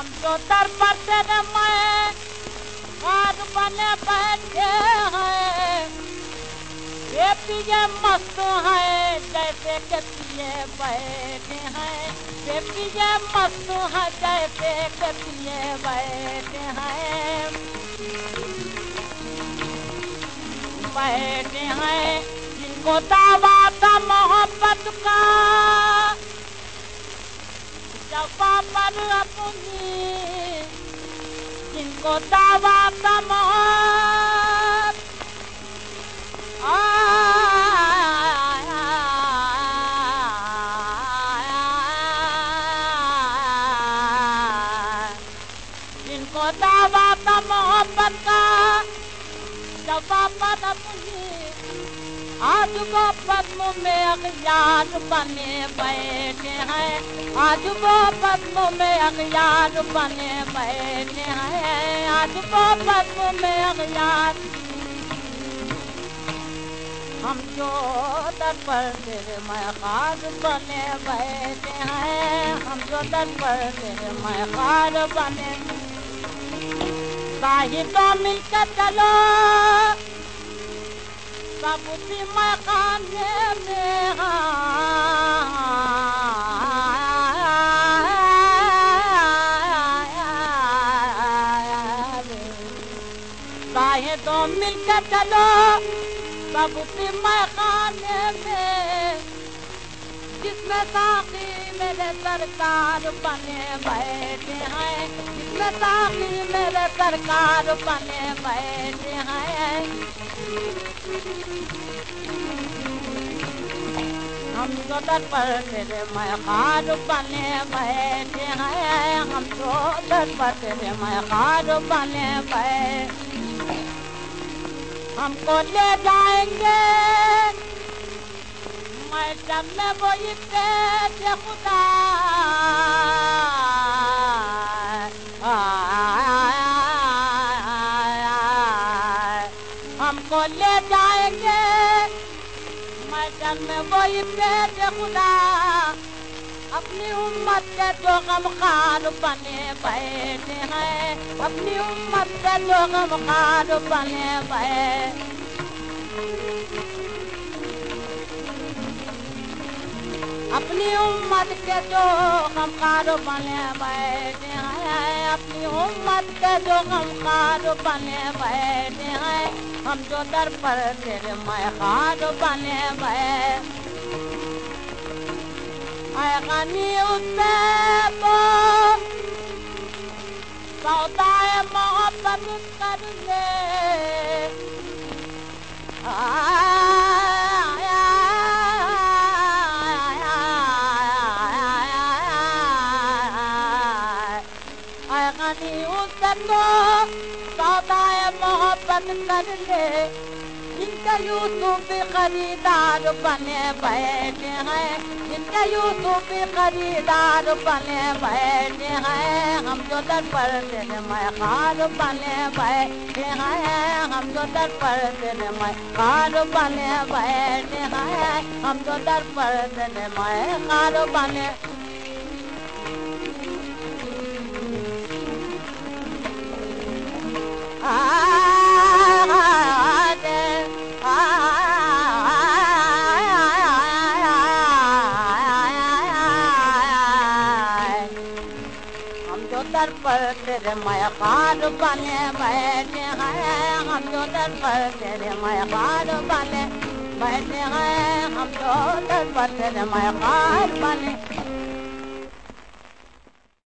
ہم جو در پر میں خار بنے بیٹھے ہیں یہ پیے مست ہیں جیسے کہ پیے بیٹھے ہیں یہ پیے مست ہیں جیسے کہ پیے بیٹھے ہیں بیٹھے ہیں جن کو دعویٰ تھا محبت کا جب پر اپنی کو دعویٰ تھا محبت جن کو دعویٰ تھا محبت کا جب پر اپنی آج وہ پدم میں اغیار بنے بیٹھے ہیں۔ آج وہ پدم میں اغیار بنے بیٹھے ہیں۔ آج وہ پدم میں اغیار ہم جو در پر تیرے میں خار بنے بیٹھے ہیں۔ ہم جو در پر تیرے میں خار بنے۔ باہی تو مل کے چلو۔ سب اسی میں خانے میں باہیں تو مل کے چلو سب اسی میں خانے میں جس میں ساقی میرے سرکار بنے بیٹھے ہیں جس میں ساقی میرے سرکار بنے بیٹھے ہیں۔ ہم جو در پر تیرے میں خار بنے بیٹھے ہیں ہم جو در پر تیرے میں خار بنے بیٹھے ہم کو لے جائیں گے میں جب میں وہی پیٹ خدا کو لے جائیں گے۔ میدان میں وہی پیٹ خدا۔ اپنی امت کے جو غم خان بنے بیٹھے ہیں۔ اپنی امت کے جو غم خان بنے بیٹھے اپنی امت کے جو غم خار بنے بیٹھے ہیں، اپنی امت کے جو غم خار بنے بیٹھے ہیں۔ ہم جو در پر تیرے میں خار بنے بیٹھے۔ غنی اسے کو سودا محبت کر لے اے غنی اسے کو سودا محبت کر لے۔ ان کے یوسف خریدار بنے بیٹھے ہیں ان کے یوسف خریدار بنے بیٹھے ہیں۔ ہم جو در پر دل میں خار بنے بیٹھے ہیں، ہم جو در پر دل میں خار بنے بیٹھے ہیں۔ ہم جو در پر دل میں خار بنے میں خار بنے بیٹھے ہیں ہم جو در پر تیرے میں خار بنے بیٹھے ہیں ہم جو در پر تیرے میں خار بنے۔